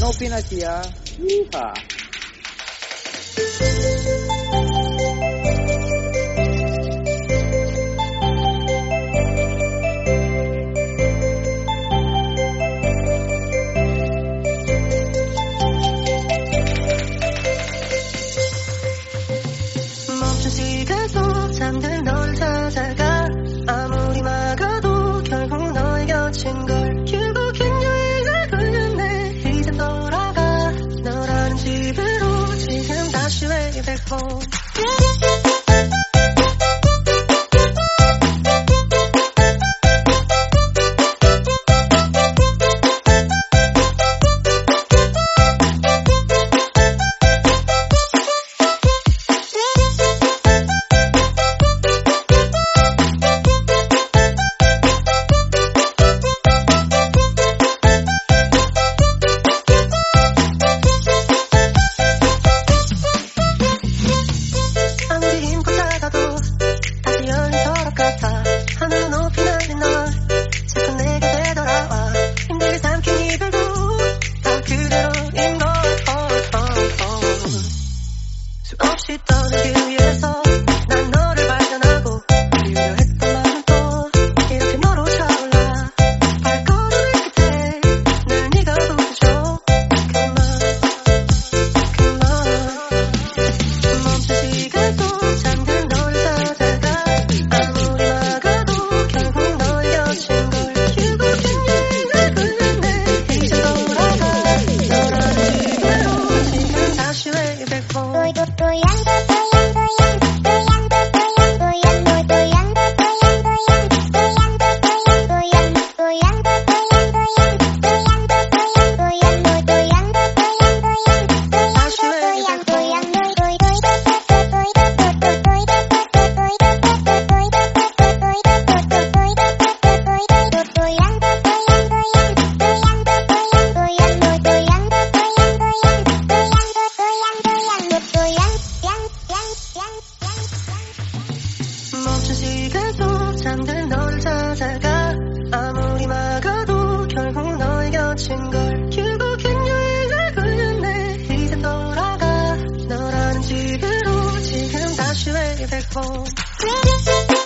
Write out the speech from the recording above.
no pinatiya. Ah. Yeehaw! she lay back home. 그대도 잠든 널 찾아가. 아무리 막아도 결국 너의 곁인 걸 길고긴 여행을 걸렸네. 이제 돌아가. 너라는 집으로 지금 다시 way back home